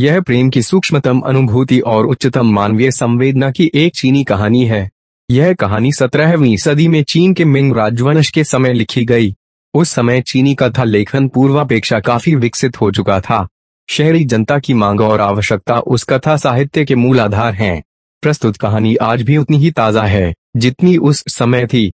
यह प्रेम की सूक्ष्मतम अनुभूति और उच्चतम मानवीय संवेदना की एक चीनी कहानी है। यह कहानी सत्रहवीं सदी में चीन के मिंग राजवंश के समय लिखी गई। उस समय चीनी कथा लेखन पूर्वापेक्षा काफ़ी विकसित हो चुका था। शहरी जनता की मांग और आवश्यकता उस कथा साहित्य के मूल आधार हैं। प्रस्तुत कहानी आज भी उतनी ही ताज़ा है, जितनी उस समय थी।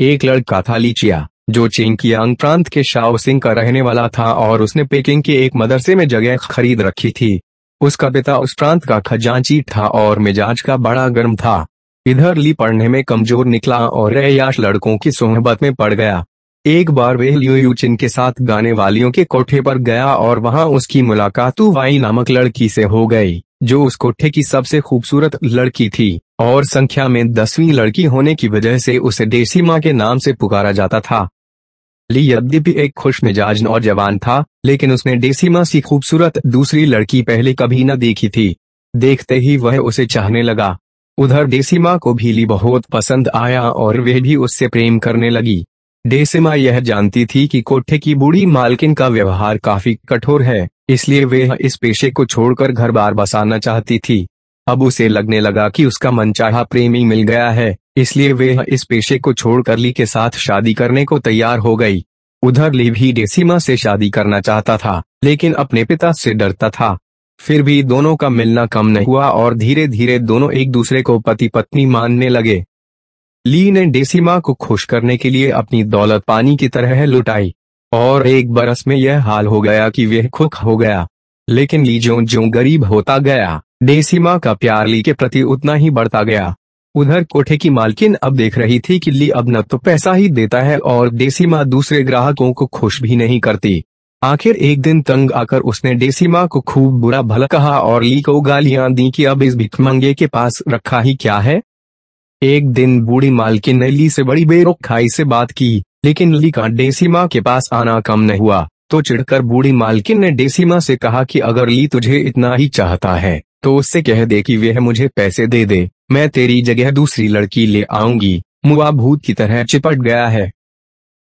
एक लड़का था लीचिया। जो चीन की अंग प्रांत के शाओ सिंह का रहने वाला था और उसने पेकिंग के एक मदरसे में जगह खरीद रखी थी। उसका पिता उस प्रांत का खजांची था और मिजाज का बड़ा गर्म था। इधर ली पढ़ने में कमज़ोर निकला और रयाश लड़कों की सोहबत में पड़ गया। एक बार वे लियो यूचिन के साथ गाने वालियों के कोठे पर गया और वहाँ उसकी मुलाकात वाई नामक लड़की से हो गई, जो उस कोठे की सबसे खूबसूरत लड़की थी, और संख्या में दसवीं लड़की होने की वजह से उसे देसी माँ के नाम से पुकारा जाता था। ली यद्यपि एक खुश मिजाज नौजवान था, लेकिन उसने डेसी माँ सी खूबसूरत दूसरी लड़की पहले कभी न देखी थी। देखते ही वह उसे चाहने लगा। उधर डेसिमा को भी ली बहुत पसंद आया और वह भी उससे प्रेम करने लगी। डेसिमा यह जानती थी कि कोठे की बूढ़ी मालकिन का व्यवहार काफ़ी कठोर है, इसलिए वे इस पेशे को छोड़कर घर बार बसाना चाहती थी। अब उसे लगने लगा कि उसका मनचाहा प्रेमी मिल गया है, इसलिए वे इस पेशे को छोड़कर ली के साथ शादी करने को तैयार हो गई। उधर ली भी डेसिमा से शादी करना चाहता था, लेकिन अपने पिता से डरता था। फिर भी दोनों का मिलना कम नहीं हुआ और धीरे धीरे दोनों एक दूसरे को पति पत्नी मानने लगे। ली ने डेसिमा को खुश करने के लिए अपनी दौलत पानी की तरह लुटाई, और एक बरस में यह हाल हो गया कि वह खुख हो गया। लेकिन ली जो जो गरीब होता गया। डेसिमा का प्यार ली के प्रति उतना ही बढ़ता गया। उधर कोठे की मालकिन अब देख रही थी कि ली अब न तो पैसा ही देता है और डेसिमा दूसरे ग्राहकों को खुश भी नहीं करती। आखिर एक दिन तंग आकर उसने डेसिमा को खूब बुरा भला कहा और ली को गालियाँ दी कि अब इस भिखमंगे के पास रखा ही क्या है? एक दिन बूढ़ी मालकिन ने ली से बड़ी बेरोखाई से बात की, लेकिन ली का डेसिमा के पास आना कम नहीं हुआ। तो चिढ़कर बूढ़ी मालकिन ने डेसिमा से कहा कि अगर ली तुझे इतना ही चाहता है तो उससे कह दे कि वह मुझे पैसे दे दे, मैं तेरी जगह दूसरी लड़की ले आऊँगी। मुआ भूत की तरह चिपट गया है।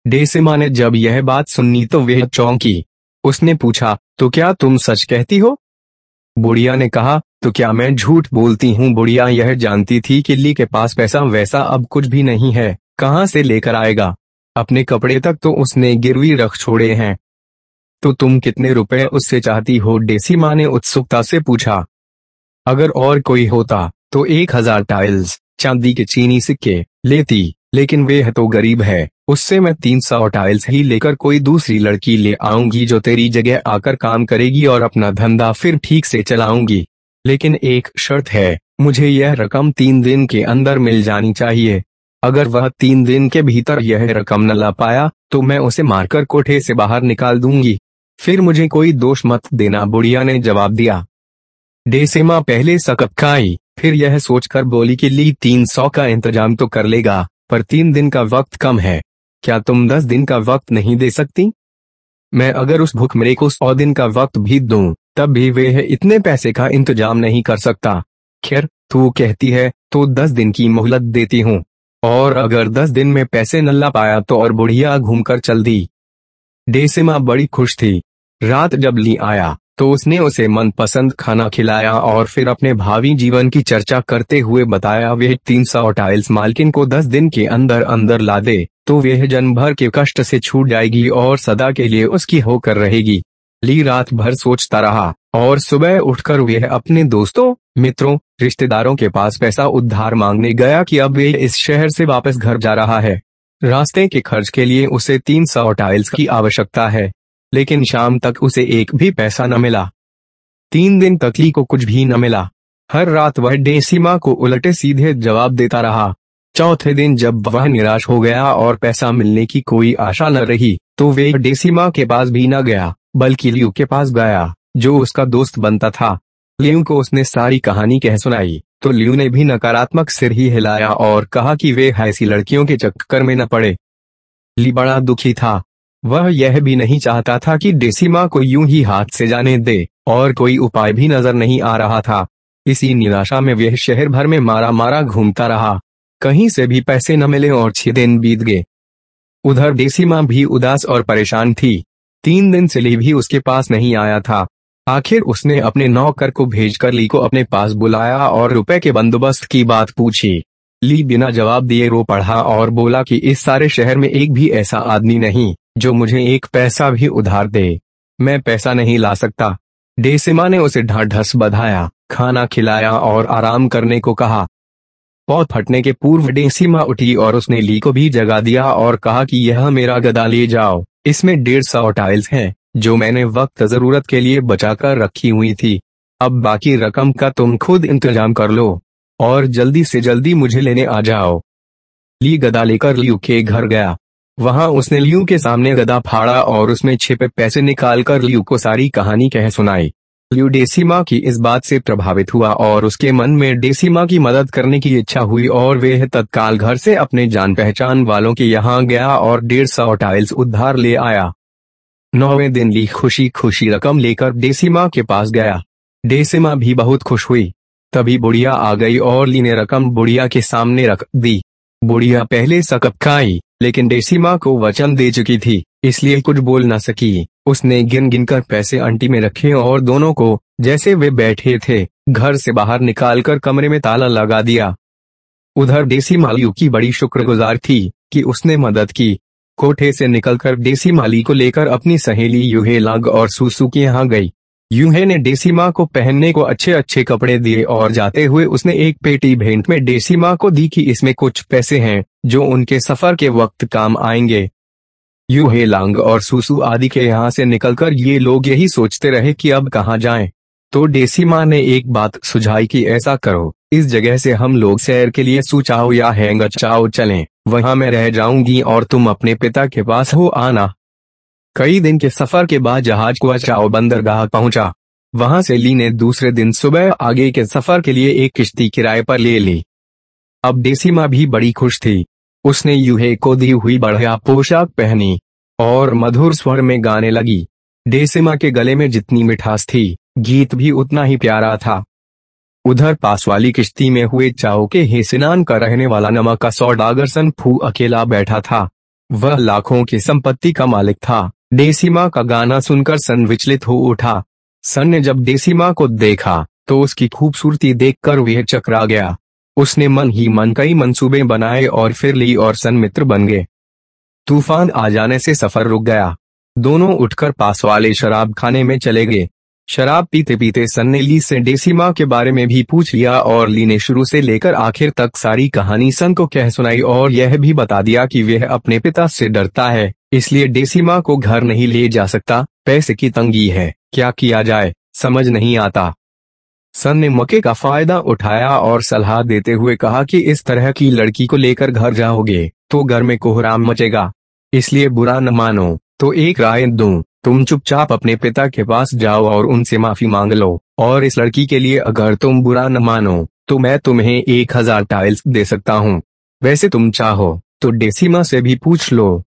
डेसिमा ने जब यह बात सुननी तो वह चौंकी। उसने पूछा तो क्या तुम सच कहती हो? बुढ़िया ने कहा तो क्या मैं झूठ बोलती हूँ? बुढ़िया यह जानती थी कि ली के पास पैसा वैसा अब कुछ भी नहीं है, कहाँ से लेकर आएगा। अपने कपड़े तक तो उसने गिरवी रख छोड़े हैं। तो तुम कितने रुपए उससे चाहती हो? डेसीमा ने उत्सुकता से पूछा। अगर और कोई होता तो एक हज़ार टाइल्स चांदी के चीनी सिक्के, लेती, लेकिन वे तो गरीब है। उससे मैं तीन सौ टाइल्स ही लेकर कोई दूसरी लड़की ले आऊँगी जो तेरी जगह आकर काम करेगी और अपना धंधा फिर ठीक से चलाऊँगी। लेकिन एक शर्त है, मुझे यह रकम तीन दिन के अंदर मिल जानी चाहिए। अगर वह तीन दिन के भीतर यह रकम न ला पाया तो मैं उसे मारकर कोठे से बाहर निकाल दूँगी। फिर मुझे कोई दोष मत देना, बुढ़िया ने जवाब दिया। डेसेमा पहले सकत खाई फिर यह सोचकर बोली कि ली तीन सौ का इंतज़ाम तो कर लेगा पर तीन दिन का वक्त कम है। क्या तुम दस दिन का वक्त नहीं दे सकती? मैं अगर उस भूखमरे को सौ दिन का वक्त भी दूँ, तब भी वे इतने पैसे का इंतज़ाम नहीं कर सकता। खैर तू कहती है तो दस दिन की मोहलत देती हूँ। और अगर दस दिन में पैसे न ला पाया तो और बुढ़िया घूमकर चल दी। डेसिमा बड़ी खुश थी। रात जब ली आया तो उसने उसे मनपसंद खाना खिलाया और फिर अपने भावी जीवन की चर्चा करते हुए बताया, वह तीन सौ टाइल्स मालकिन को दस दिन के अंदर अंदर ला दे तो वह जन्म भर के कष्ट से छूट जाएगी और सदा के लिए उसकी होकर रहेगी। ली रात भर सोचता रहा और सुबह उठकर वह अपने दोस्तों, मित्रों, रिश्तेदारों के पास पैसा उद्धार मांगने गया कि अब वे इस शहर से वापस घर जा रहा है। रास्ते के खर्च के लिए उसे तीन सौ टाइल्स की आवश्यकता है। लेकिन शाम तक उसे एक भी पैसा न मिला। तीन दिन तक ली को कुछ भी न मिला। हर रात वह डेसीमा को उलटे सीधे जवाब देता रहा। चौथे दिन जब वह निराश हो गया और पैसा मिलने की कोई आशा न रही तो वे डेसीमा के पास भी न गया, बल्कि लियू के पास गया, जो उसका दोस्त बनता था। लियू को उसने सारी कहानी कह सुनाई तो लियू ने भी नकारात्मक सिर ही हिलाया और कहा कि वे ऐसी लड़कियों के चक्कर में न पड़े। ली बड़ा दुखी था। वह यह भी नहीं चाहता था कि डेसिमा को यूँ ही हाथ से जाने दे, और कोई उपाय भी नज़र नहीं आ रहा था। इसी निराशा में वह शहर भर में मारा मारा घूमता रहा। कहीं से भी पैसे न मिले और छह दिन बीत गए। उधर डेसिमा भी उदास और परेशान थी। तीन दिन से ली भी उसके पास नहीं आया था। आखिर उसने अपने नौकर को भेजकर ली को अपने पास बुलाया और रुपए के बंदोबस्त की बात पूछी। ली बिना जवाब दिए रो पढ़ा और बोला कि इस सारे शहर में एक भी ऐसा आदमी नहीं, जो मुझे एक पैसा भी उधार दे। मैं पैसा नहीं ला सकता। डेसिमा ने उसे ढाढ़स बधाया, खाना खिलाया और आराम करने को कहा। पौध फटने के पूर्व डेसिमा उठी और उसने ली को भी जगा दिया और कहा कि यह मेरा गदा ले जाओ। इसमें डेढ़ सौ टाइल्स हैं, जो मैंने वक्त ज़रूरत के लिए बचाकर रखी हुई थी। अब बाकी रकम का तुम खुद इंतज़ाम कर लो। और जल्दी से जल्दी मुझे लेने आ जाओ। ली गदा लेकर लियू के घर गया। वहाँ उसने लियू के सामने गदा फाड़ा और उसमें छिपे पैसे निकालकर लियू को सारी कहानी कह सुनाई। लियू डेसीमा की इस बात से प्रभावित हुआ और उसके मन में डेसीमा की मदद करने की इच्छा हुई और वह तत्काल घर से अपने जान पहचान वालों के यहाँ गया और डेढ़ सौ टाइल्स उद्धार ले आया। नौवें दिन ली खुशी खुशी रकम लेकर डेसीमा के पास गया। डेसीमा भी बहुत खुश हुई। तभी बुढ़िया आ गई और ली ने रकम बुढ़िया के सामने रख दी। बुढ़िया पहले सकप खाई, लेकिन डेसी माँ को वचन दे चुकी थी, इसलिए कुछ बोल न सकी। उसने गिन गिन कर पैसे अंटी में रखे और दोनों को, जैसे वे बैठे थे, घर से बाहर निकालकर कमरे में ताला लगा दिया। उधर देसी माली की बड़ी शुक्रगुजार थी, कि उसने मदद की। कोठे से निकलकर देसी माली को लेकर अपनी सहेली यूहे लग और सुसु के यहाँ गई। यूहे ने डेसीमा को पहनने को अच्छे अच्छे कपड़े दिए और जाते हुए उसने एक पेटी भेंट में डेसीमा को दी कि इसमें कुछ पैसे हैं, जो उनके सफ़र के वक्त काम आएँगे यूहे लांग और सुसु आदि के यहाँ से निकलकर ये लोग यही सोचते रहे कि अब कहाँ जाएँ। तो डेसीमा ने एक बात सुझाई कि ऐसा करो, इस जगह से हम लोग सैर के लिए सुचाओ या हैंग चाओ चलें, वहाँ मैं रह जाऊँगी और तुम अपने पिता के पास हो आना कई दिन के सफ़र के बाद जहाज़ कुआचाओ बंदरगाह पहुँचा। वहाँ से ली ने दूसरे दिन सुबह आगे के सफ़र के लिए एक किश्ती किराए पर ले ली। अब डेसीमा भी बड़ी खुश थी। उसने यूहे को दी हुई बढ़िया पोशाक पहनी और मधुर स्वर में गाने लगी। डेसिमा के गले में जितनी मिठास थी, गीत भी उतना ही प्यारा था। उधर पास वाली किश्ती में हुए चाओ के ही स्नान का रहने वाला नमक का सौदागर सन फू अकेला बैठा था। वह लाखों की संपत्ति का मालिक था। डेसीमा का गाना सुनकर सन विचलित हो उठा। सन ने जब डेसीमा को देखा तो उसकी खूबसूरती देखकर वह चकरा गया। उसने मन ही मन कई मंसूबे बनाए और फिर ली और सन मित्र बन गए। तूफ़ान आ जाने से सफ़र रुक गया। दोनों उठकर पास वाले शराब खाने में चले गए। शराब पीते पीते सन ने ली से डेसीमा के बारे में भी पूछ लिया और ली ने शुरू से लेकर आखिर तक सारी कहानी सन को कह सुनाई और यह भी बता दिया कि वह अपने पिता से डरता है। इसलिए डेसीमा को घर नहीं ले जा सकता, पैसे की तंगी है, क्या किया जाए, समझ नहीं आता। सन ने मके का फ़ायदा उठाया और सलाह देते हुए कहा कि इस तरह की लड़की को लेकर घर जाओगे तो घर में कोहराम मचेगा। इसलिए बुरा न मानो तो एक राय दूँ, तुम चुपचाप अपने पिता के पास जाओ और उनसे माफ़ी मांग लो, और इस लड़की के लिए अगर तुम बुरा न मानो तो मैं तुम्हें एक हज़ार टाइल्स दे सकता हूँ। वैसे तुम चाहो तो डेसीमा से भी पूछ लो।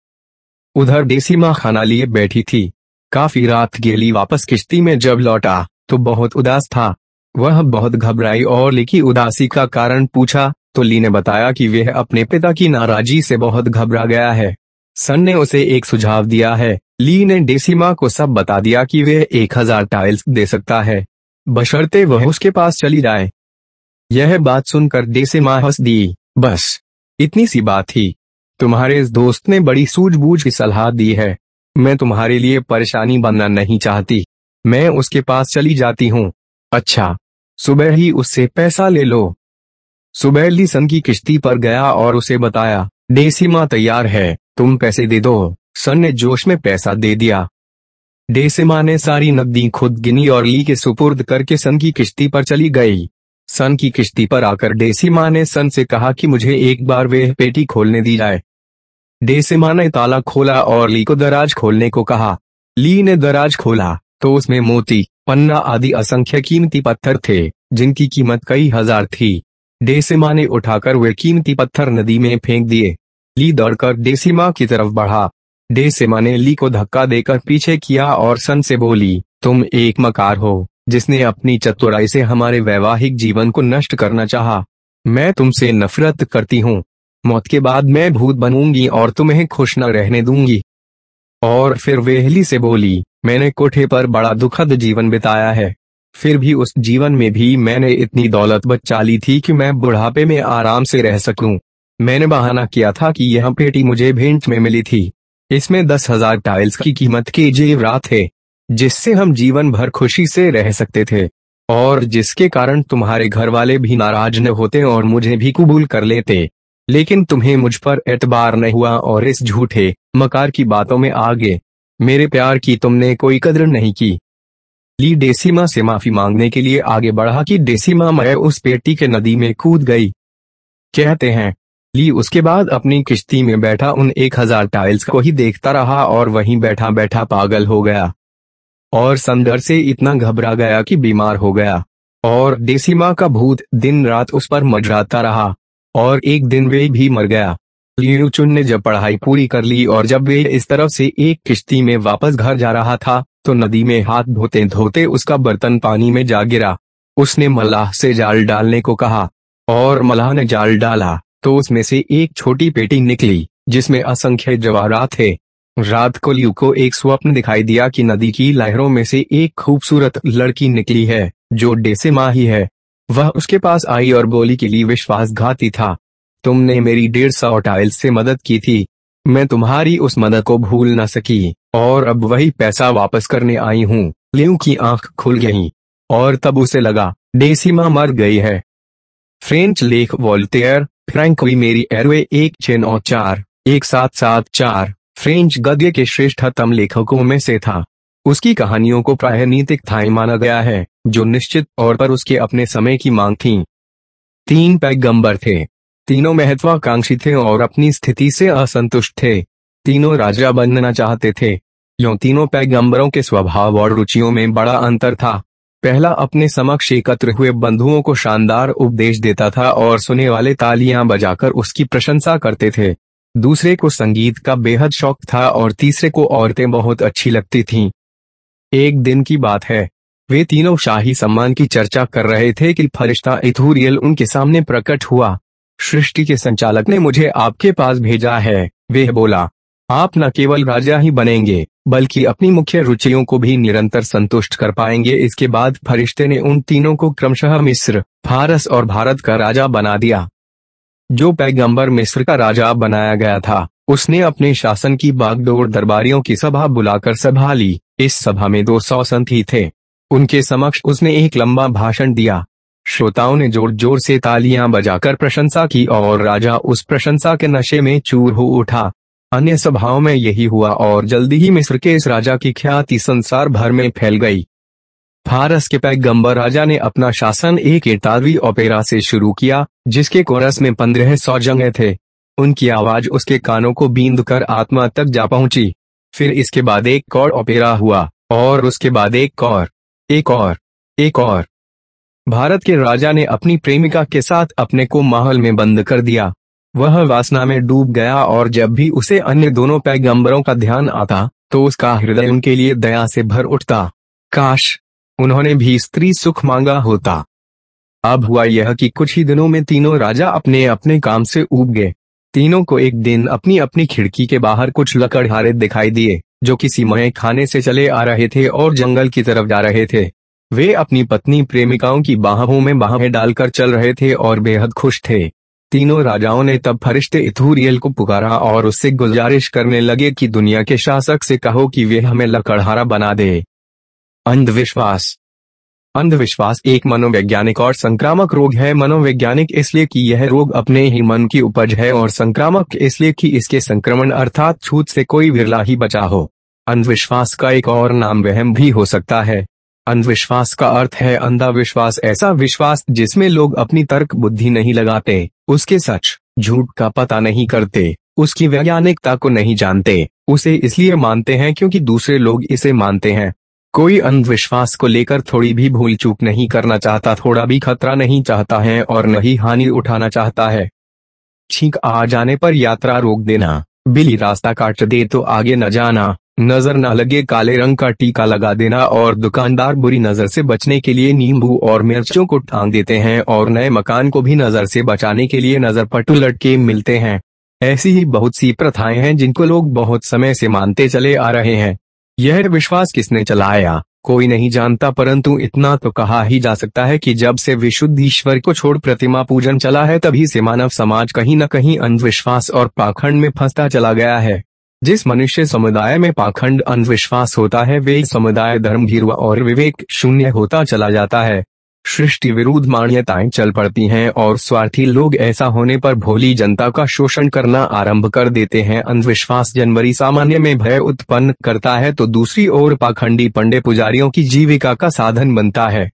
उधर डेसीमा खाना लिए बैठी थी। काफ़ी रात गेली वापस किश्ती में जब लौटा तो बहुत उदास था। वह बहुत घबराई और लिखी उदासी का कारण पूछा तो ली ने बताया कि वह अपने पिता की नाराजी से बहुत घबरा गया है। सन ने उसे एक सुझाव दिया है। ली ने डेसीमा को सब बता दिया कि वह एक हज़ार टाइल्स दे सकता है। बशर्ते वह उसके पास चली जाए। यह बात सुनकर डेसीमा हंस दी। बस, इतनी सी बात थी। तुम्हारे इस दोस्त ने बड़ी सूझबूझ की सलाह दी है। मैं तुम्हारे लिए परेशानी बनना नहीं चाहती। मैं उसके पास चली जाती हूँ। अच्छा सुबह ही उससे पैसा ले लो। सुबह ली सन की किश्ती पर गया और उसे बताया, डेसिमा तैयार है, तुम पैसे दे दो। सन ने जोश में पैसा दे दिया। डेसिमा ने सारी नकदी खुद गिनी और ली के सुपुर्द करके सन की किश्ती पर चली गई। सन की किश्ती पर आकर डेसिमा ने सन से कहा कि मुझे एक बार वे पेटी खोलने दी जाए। डेसिमा ने ताला खोला और ली को दराज खोलने को कहा। ली ने दराज खोला तो उसमें मोती, पन्ना आदि असंख्य कीमती पत्थर थे, जिनकी कीमत कई हज़ार थी। डेसिमा ने उठाकर वे कीमती पत्थर नदी में फेंक दिए। ली दौड़कर डेसिमा की तरफ़ बढ़ा। डेसिमा ने ली को धक्का देकर पीछे किया और सन से बोली, तुम एक मकार हो। जिसने अपनी चतुराई से हमारे वैवाहिक जीवन को नष्ट करना चाहा। मैं तुमसे नफरत करती हूँ। मौत के बाद मैं भूत बनूँगी और तुम्हें खुश न रहने दूँगी। और फिर वेहली से बोली, मैंने कोठे पर बड़ा दुखद जीवन बिताया है। फिर भी उस जीवन में भी मैंने इतनी दौलत बचा ली थी कि मैं बुढ़ापे में आराम से रह सकूँ। मैंने बहाना किया था कि यह पेटी मुझे भेंट में मिली थी। इसमें दस हज़ार टाइल्स की कीमत के जेवरा थे जिससे हम जीवन भर खुशी से रह सकते थे, और जिसके कारण तुम्हारे घर वाले भी नाराज़ न होते और मुझे भी कबूल कर लेते। लेकिन तुम्हें मुझ पर एतबार नहीं हुआ और इस झूठे, मकार की बातों में आगे, मेरे प्यार की तुमने कोई कदर नहीं की। ली डेसीमा से माफ़ी मांगने के लिए आगे बढ़ा कि डेसीमा मैं उस पेटी के नदी में कूद गई। कहते हैं, ली उसके बाद अपनी किश्ती में बैठा उन एक हज़ार टाइल्स को ही देखता रहा और वहीं बैठा बैठा पागल हो गया। और संदर से इतना घबरा गया कि बीमार हो गया। और डेसीमा का भूत दिन रात उस पर मजराता रहा, और एक दिन वे भी मर गया। लियुचुन ने जब पढ़ाई पूरी कर ली और जब वे इस तरफ़ से एक किश्ती में वापस घर जा रहा था तो नदी में हाथ धोते धोते उसका बर्तन पानी में जा गिरा। उसने मल्लाह से जाल डालने को कहा, और मल्लाह ने जाल डाला तो उसमें से एक छोटी पेटी निकली, जिसमें असंख्य जवाहरात थे। रात को लियू को एक स्वप्न दिखाई दिया कि नदी की लहरों में से एक खूबसूरत लड़की निकली है, जो डेसे माँ ही। वह उसके पास आई और बोली के लिए विश्वासघाती था। तुमने मेरी डेढ़ सौ टाइल्स से मदद की थी। मैं तुम्हारी उस मदद को भूल न सकी, और अब वही पैसा वापस करने आई हूँ। लियू की आँख खुल गई, और तब उसे लगा, डेसी डेसीमा मर गई है। फ्रेंच लेख वॉल्टेयर फ्रैंकवी मेरी एरवे एक छह नौ चार, एक सात सात चार। फ्रेंच गद्य के श्रेष्ठतम लेखकों में से था। उसकी कहानियों को प्राय नीतिक थाई माना गया है, जो निश्चित और पर उसके अपने समय की मांग थी। तीन पैगंबर थे। तीनों महत्वाकांक्षी थे और अपनी स्थिति से असंतुष्ट थे। तीनों राजा बनना चाहते थे। यो तीनों पैगंबरों के स्वभाव और रुचियों में बड़ा अंतर था। पहला अपने समक्ष एकत्र हुए बंधुओं को शानदार उपदेश देता था और सुने वाले तालियाँ बजाकर उसकी प्रशंसा करते थे। दूसरे को संगीत का बेहद शौक था और तीसरे को औरतें बहुत अच्छी लगती थीं। एक दिन की बात है। वे तीनों शाही सम्मान की चर्चा कर रहे थे कि फरिश्ता इथूरियल उनके सामने प्रकट हुआ। सृष्टि के संचालक ने मुझे आपके पास भेजा है। वे बोला, आप न केवल राजा ही बनेंगे, बल्कि अपनी मुख्य रुचियों को भी निरंतर संतुष्ट कर पाएँगे। इसके बाद फरिश्ते ने उन तीनों को क्रमशः मिस्र, फारस और भारत का राजा बना दिया। जो पैगंबर मिस्र का राजा बनाया गया था। उसने अपने शासन की बागडोर दरबारियों की सभा बुलाकर सभा ली। इस सभा में दो सौ संथी थे। उनके समक्ष उसने एक लंबा भाषण दिया। श्रोताओं ने ज़ोर ज़ोर से तालियाँ बजाकर प्रशंसा की और राजा उस प्रशंसा के नशे में चूर हो उठा। अन्य सभाओं में यही हुआ और जल्दी ही मिस्र के इस राजा की ख्याति संसार भर में फैल गई। फारस के पैगंबर राजा ने अपना शासन एक इतालवी ओपेरा से शुरू किया, जिसके कोरस में पंद्रह सौ जंगे थे। उनकी आवाज़ उसके कानों को बींद कर आत्मा तक जा पहुँची। फिर इसके बाद एक और ओपेरा हुआ, और उसके बाद एक और एक और एक और। भारत के राजा ने अपनी प्रेमिका के साथ अपने को माहौल में बंद कर दिया। वह वासना में डूब गया, और जब भी उसे अन्य दोनों पैगंबरों का ध्यान आता तो उसका हृदय उनके लिए दया से भर उठता। काश उन्होंने भी स्त्री सुख मांगा होता। अब हुआ यह कि कुछ ही दिनों में तीनों राजा अपने अपने काम से उब गए। तीनों को एक दिन अपनी अपनी खिड़की के बाहर कुछ लकड़हारे दिखाई दिए, जो किसी मय खाने से चले आ रहे थे और जंगल की तरफ़ जा रहे थे। वे अपनी पत्नी प्रेमिकाओं की बाहों में बाहें डालकर चल रहे थे और बेहद खुश थे। तीनों राजाओं ने तब फरिश्ते इथूरियल को पुकारा और उससे गुजारिश करने लगे कि दुनिया के शासक से कहो कि वे हमें लकड़हारा बना दे। अंधविश्वास। अंधविश्वास एक मनोवैज्ञानिक और संक्रामक रोग है। मनोवैज्ञानिक इसलिए कि यह रोग अपने ही मन की उपज है और संक्रामक इसलिए कि इसके संक्रमण अर्थात छूत से कोई विरला ही बचा हो। अंधविश्वास का एक और नाम वहम भी हो सकता है। अंधविश्वास का अर्थ है अंधा विश्वास। ऐसा विश्वास जिसमें लोग अपनी तर्क बुद्धि नहीं लगाते, उसके सच, झूठ का पता नहीं करते, उसकी वैज्ञानिकता को नहीं जानते, उसे इसलिए मानते हैं क्योंकि दूसरे लोग इसे मानते हैं। कोई अंधविश्वास को लेकर थोड़ी भी भूल चूक नहीं करना चाहता, थोड़ा भी खतरा नहीं चाहता है और न ही हानि उठाना चाहता है। छींक आ जाने पर यात्रा रोक देना। बिली रास्ता काट दे तो आगे न जाना। नज़र न लगे काले रंग का टीका लगा देना और दुकानदार बुरी नज़र से बचने के लिए नींबू और मिर्चों को टांग देते हैं और नए मकान को भी नज़र से बचाने के लिए नज़र पटू लटके मिलते हैं। ऐसी ही बहुत सी प्रथाएँ हैं जिनको लोग बहुत समय से मानते चले आ रहे हैं। यह विश्वास किसने चलाया? कोई नहीं जानता, परंतु इतना तो कहा ही जा सकता है कि जब से विशुद्ध ईश्वर को छोड़ प्रतिमा पूजन चला है, तभी से मानव समाज कहीं न कहीं अंधविश्वास और पाखंड में फंसता चला गया है। जिस मनुष्य समुदाय में पाखंड अंधविश्वास होता है, वे समुदाय धर्म और विवेक शून्य होता चला जाता है। सृष्टि विरुद्ध मान्यताएँ चल पड़ती हैं और स्वार्थी लोग ऐसा होने पर भोली जनता का शोषण करना आरंभ कर देते हैं। अंधविश्वास जनवरी सामान्य में भय उत्पन्न करता है तो दूसरी ओर पाखंडी पंडे पुजारियों की जीविका का साधन बनता है।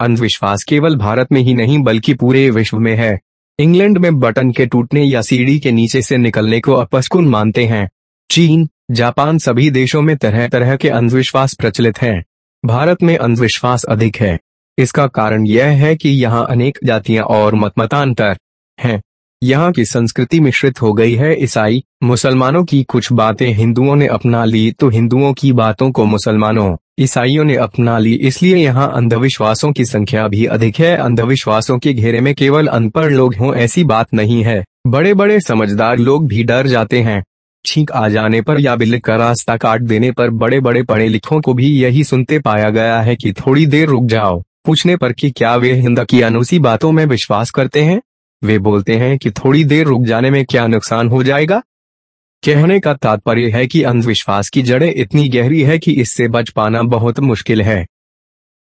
अंधविश्वास केवल भारत में ही नहीं बल्कि पूरे विश्व में है। इंग्लैंड में बटन के टूटने या सीढ़ी के नीचे से निकलने को अपस्कुन मानते हैं। चीन, जापान सभी देशों में तरह तरह के अंधविश्वास प्रचलित हैं। भारत में अंधविश्वास अधिक है। इसका कारण यह है कि यहाँ अनेक जातियाँ और मतमतांतर हैं। यहाँ की संस्कृति मिश्रित हो गई है। ईसाई मुसलमानों की कुछ बातें हिंदुओं ने अपना ली तो हिंदुओं की बातों को मुसलमानों, ईसाइयों ने अपना ली। इसलिए यहाँ अंधविश्वासों की संख्या भी अधिक है। अंधविश्वासों के घेरे में केवल अनपढ़ लोग हों ऐसी बात नहीं है। बड़े बड़े समझदार लोग भी डर जाते हैं। छींक आ जाने पर या बिल्ली का रास्ता काट देने पर बड़े बड़े पढ़े लिखों को भी यही सुनते पाया गया है कि थोड़ी देर रुक जाओ। पूछने पर कि क्या वे हिंद की अनुसी बातों में विश्वास करते हैं? वे बोलते हैं कि थोड़ी देर रुक जाने में क्या नुकसान हो जाएगा? कहने का तात्पर्य है कि अंधविश्वास की जड़ें इतनी गहरी है कि इससे बच पाना बहुत मुश्किल है।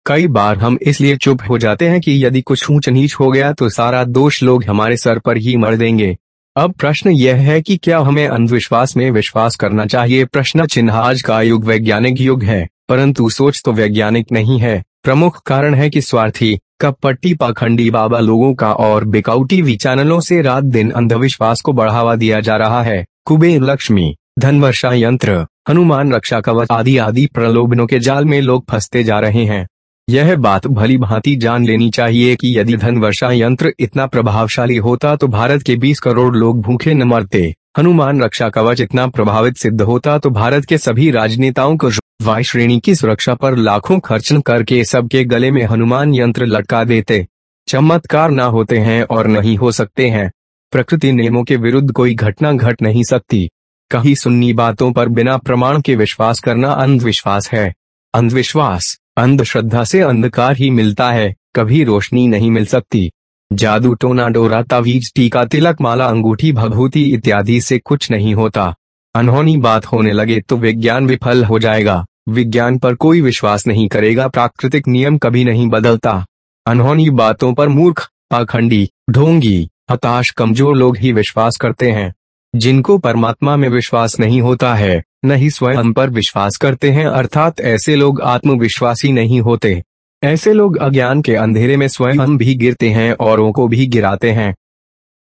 कई बार हम इसलिए चुप हो जाते हैं कि यदि कुछ ऊंच नीच हो गया तो सारा दोष लोग हमारे सर पर ही मर देंगे। अब प्रश्न यह है कि क्या हमें अंधविश्वास में विश्वास करना चाहिए? प्रश्न चिन्ह आज का युग वैज्ञानिक युग है, परंतु सोच तो वैज्ञानिक नहीं है। प्रमुख कारण है कि स्वार्थी कपट्टी पाखंडी बाबा लोगों का और बिकाऊ टीवी चैनलों से रात दिन अंधविश्वास को बढ़ावा दिया जा रहा है। कुबेर लक्ष्मी धन वर्षा यंत्र, हनुमान रक्षा कवच आदि आदि प्रलोभनों के जाल में लोग फंसते जा रहे हैं। यह बात भली भांति जान लेनी चाहिए कि यदि धन वर्षा यंत्र इतना प्रभावशाली होता तो भारत के 20 करोड़ लोग भूखे न मरते। हनुमान रक्षा कवच इतना प्रभावित सिद्ध होता तो भारत के सभी राजनेताओं को वायु श्रेणी की सुरक्षा पर लाखों खर्च करके सबके गले में हनुमान यंत्र लटका देते। चमत्कार न होते हैं और नहीं हो सकते हैं। प्रकृति नियमों के विरुद्ध कोई घटना घट नहीं सकती। कहीं सुन्नी बातों पर बिना प्रमाण के विश्वास करना अंधविश्वास है। अंधविश्वास, अंधश्रद्धा से अंधकार ही मिलता है, कभी रोशनी नहीं मिल सकती। जादू टोना डोरा तावीज टीका तिलक माला अंगूठी भभूति इत्यादि से कुछ नहीं होता। अनहोनी बात होने लगे तो विज्ञान विफल हो जाएगा। विज्ञान पर कोई विश्वास नहीं करेगा, प्राकृतिक नियम कभी नहीं बदलता। अनहोनी बातों पर मूर्ख, पाखंडी, ढोंगी, हताश, कमज़ोर लोग ही विश्वास करते हैं। जिनको परमात्मा में विश्वास नहीं होता है, न ही स्वयं पर विश्वास करते हैं, अर्थात ऐसे लोग आत्मविश्वासी नहीं होते। ऐसे लोग अज्ञान के अंधेरे में स्वयं भी गिरते हैं, औरों को भी गिराते हैं।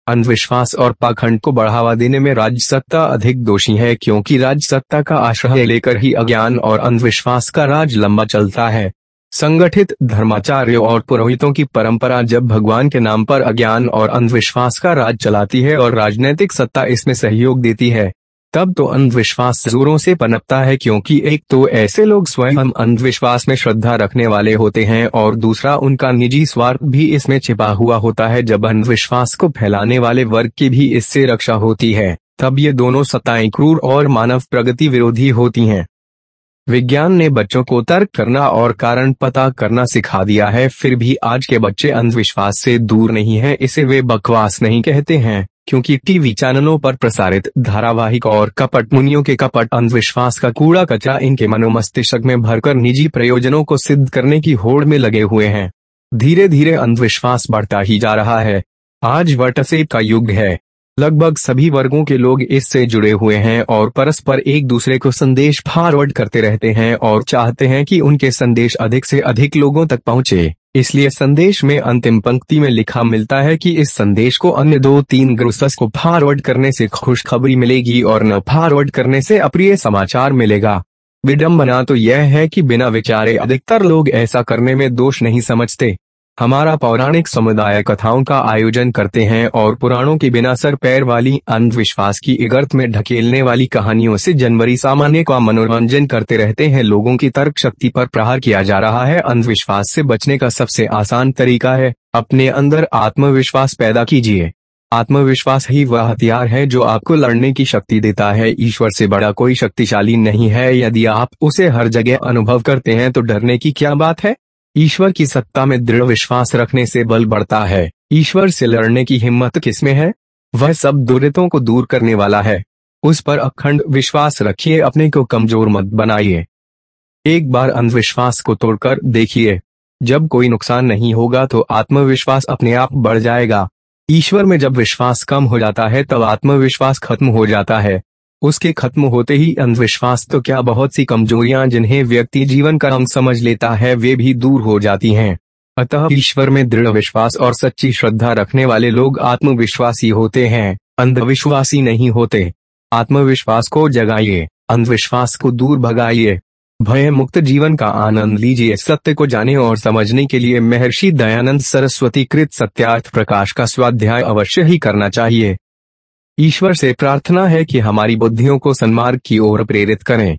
अंधविश्वास और पाखंड को बढ़ावा देने में राज्य सत्ता अधिक दोषी है क्योंकि राज्य सत्ता का आश्रय लेकर ही अज्ञान और अंधविश्वास का राज लंबा चलता है। संगठित धर्माचार्यों और पुरोहितों की परंपरा जब भगवान के नाम पर अज्ञान और अंधविश्वास का राज चलाती है और राजनीतिक सत्ता इसमें सहयोग देती है तब तो अंधविश्वास जोरों से पनपता है क्योंकि एक तो ऐसे लोग स्वयं अंधविश्वास में श्रद्धा रखने वाले होते हैं और दूसरा उनका निजी स्वार्थ भी इसमें छिपा हुआ होता है जब अंधविश्वास को फैलाने वाले वर्ग की भी इससे रक्षा होती है, तब ये दोनों सत्ताएँ क्रूर और मानव प्रगति विरोधी होती हैं। विज्ञान ने बच्चों को तर्क करना और कारण पता करना सिखा दिया है, फिर भी आज के बच्चे अंधविश्वास से दूर नहीं है, इसे वे बकवास नहीं कहते हैं। क्योंकि टीवी चैनलों पर प्रसारित धारावाहिक और कपट मुनियों के कपट अंधविश्वास का कूड़ा कचरा इनके मनोमस्तिष्क में भरकर निजी प्रयोजनों को सिद्ध करने की होड़ में लगे हुए हैं। धीरे धीरे अंधविश्वास बढ़ता ही जा रहा है। आज वटसेप का युग है। लगभग सभी वर्गों के लोग इससे जुड़े हुए हैं और परस्पर एक दूसरे को संदेश फॉरवर्ड करते रहते हैं और चाहते हैं कि उनके संदेश अधिक से अधिक लोगों तक पहुँचे। इसलिए संदेश में अंतिम पंक्ति में लिखा मिलता है कि इस संदेश को अन्य दो तीन ग्रुसस को फॉरवर्ड करने से खुशखबरी मिलेगी और न फॉरवर्ड करने से अप्रिय समाचार मिलेगा। विडम्बना तो यह है कि बिना विचारे अधिकतर लोग ऐसा करने में दोष नहीं समझते। हमारा पौराणिक समुदाय कथाओं का आयोजन करते हैं और पुराणों के बिना सर पैर वाली अंधविश्वास की इगर्त में ढकेलने वाली कहानियों से जनवरी सामान्य का मनोरंजन करते रहते हैं। लोगों की तर्क शक्ति पर प्रहार किया जा रहा है। अंधविश्वास से बचने का सबसे आसान तरीका है। अपने अंदर आत्मविश्वास पैदा कीजिए। आत्मविश्वास ही वह हथियार है जो आपको लड़ने की शक्ति देता है। ईश्वर से बड़ा कोई शक्तिशाली नहीं है। यदि आप उसे हर जगह अनुभव करते हैं तो डरने की क्या बात है? ईश्वर की सत्ता में दृढ़ विश्वास रखने से बल बढ़ता है। ईश्वर से लड़ने की हिम्मत किसमें है? वह सब दुरितों को दूर करने वाला है। उस पर अखंड विश्वास रखिए, अपने को कमज़ोर मत बनाइए। एक बार अंधविश्वास को तोड़कर देखिए। जब कोई नुकसान नहीं होगा तो आत्मविश्वास अपने आप बढ़ जाएगा। ईश्वर में जब विश्वास कम हो जाता है, तब आत्मविश्वास खत्म हो जाता है। उसके खत्म होते ही अंधविश्वास तो क्या बहुत सी कमजोरियाँ जिन्हें व्यक्ति जीवन का अंग समझ लेता है, वे भी दूर हो जाती हैं। अतः ईश्वर में दृढ़ विश्वास और सच्ची श्रद्धा रखने वाले लोग आत्मविश्वासी होते हैं, अंधविश्वासी नहीं होते। आत्मविश्वास को जगाइए, अंधविश्वास को दूर भगाइए। भय मुक्त जीवन का आनंद लीजिए, सत्य को जाने और समझने के लिए महर्षि दयानंद सरस्वती कृत सत्यार्थ प्रकाश का स्वाध्याय अवश्य ही करना चाहिए। ईश्वर से प्रार्थना है कि हमारी बुद्धियों को सन्मार्ग की ओर प्रेरित करें।